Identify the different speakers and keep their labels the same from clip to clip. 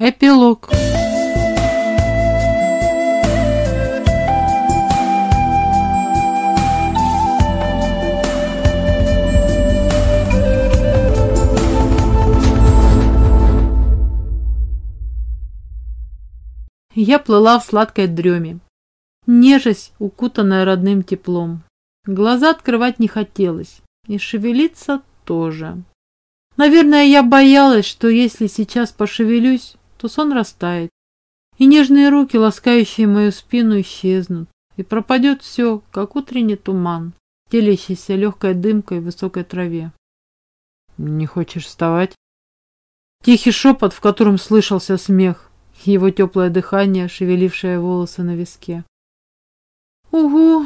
Speaker 1: Эпилог. Я плыла в сладкой дреме, нежесть, укутанная родным теплом. Глаза открывать не хотелось, и шевелиться тоже. Наверное, я боялась, что если сейчас пошевелюсь, то сон растает, и нежные руки, ласкающие мою спину, исчезнут, и пропадет все, как утренний туман, телящийся легкой дымкой в высокой траве. «Не хочешь вставать?» Тихий шепот, в котором слышался смех, его теплое дыхание, шевелившее волосы на виске. «Угу!»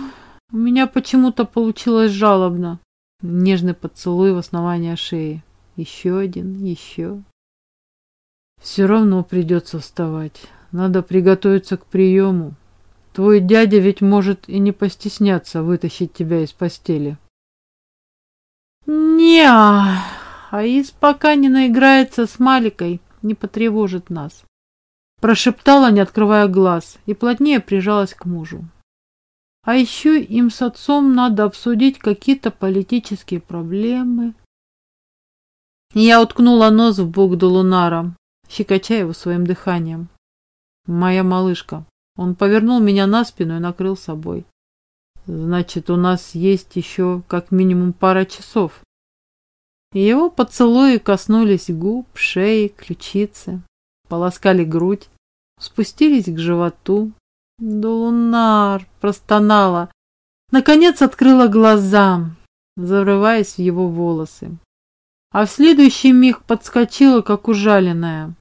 Speaker 1: У меня почему-то получилось жалобно. Нежный поцелуй в основание шеи. Еще один, еще. Все равно придется вставать. Надо приготовиться к приему. Твой дядя ведь может и не постесняться вытащить тебя из постели. не Аис пока не наиграется с Маликой, не потревожит нас. Прошептала, не открывая глаз, и плотнее прижалась к мужу. А еще им с отцом надо обсудить какие-то политические проблемы. Я уткнула нос в бок до Лунара, щекоча его своим дыханием. Моя малышка. Он повернул меня на спину и накрыл собой. Значит, у нас есть еще как минимум пара часов. Его поцелуи коснулись губ, шеи, ключицы, полоскали грудь, спустились к животу. Долунар простонала. Наконец открыла глаза, зарываясь в его волосы. А в следующий миг подскочила, как ужаленная.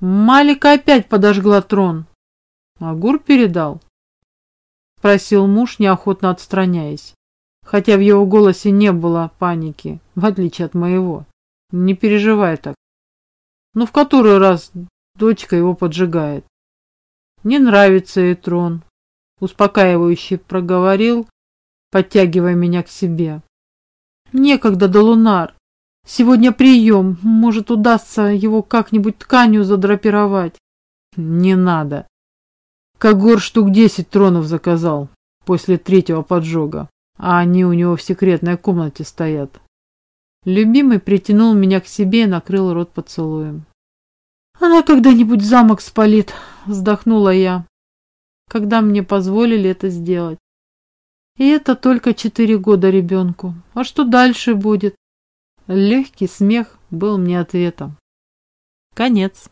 Speaker 1: Малика опять подожгла трон. Агур передал. Спросил муж, неохотно отстраняясь. Хотя в его голосе не было паники, в отличие от моего. Не переживай так. Ну, в который раз дочка его поджигает. Не нравится ей трон. Успокаивающе проговорил, подтягивая меня к себе. Некогда до лунар. Сегодня прием. Может, удастся его как-нибудь тканью задрапировать. Не надо. Когор штук десять тронов заказал после третьего поджога, а они у него в секретной комнате стоят. Любимый притянул меня к себе и накрыл рот поцелуем. Она когда-нибудь замок спалит, вздохнула я, когда мне позволили это сделать. И это только четыре года ребенку. А что дальше будет? Легкий смех был мне ответом. Конец.